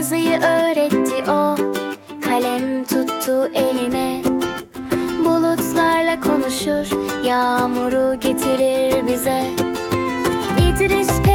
yazıyı öğretti o. Kalem tuttu eline. Bulutlarla konuşur Yağmuru getirir bize. İdris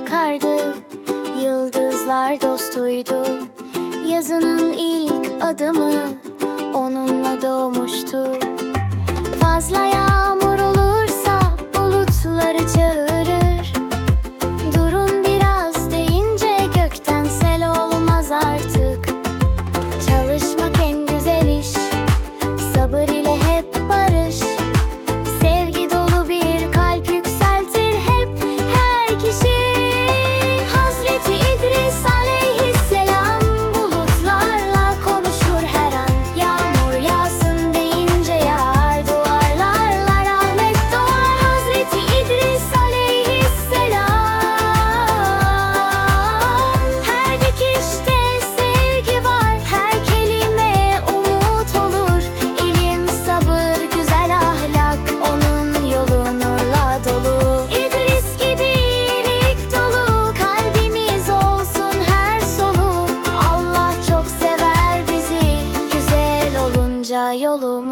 bakardı. Yıldızlar dostuydu. Yazının ilk adımı Onunla doğmuştu. Fazla yağmur yolum.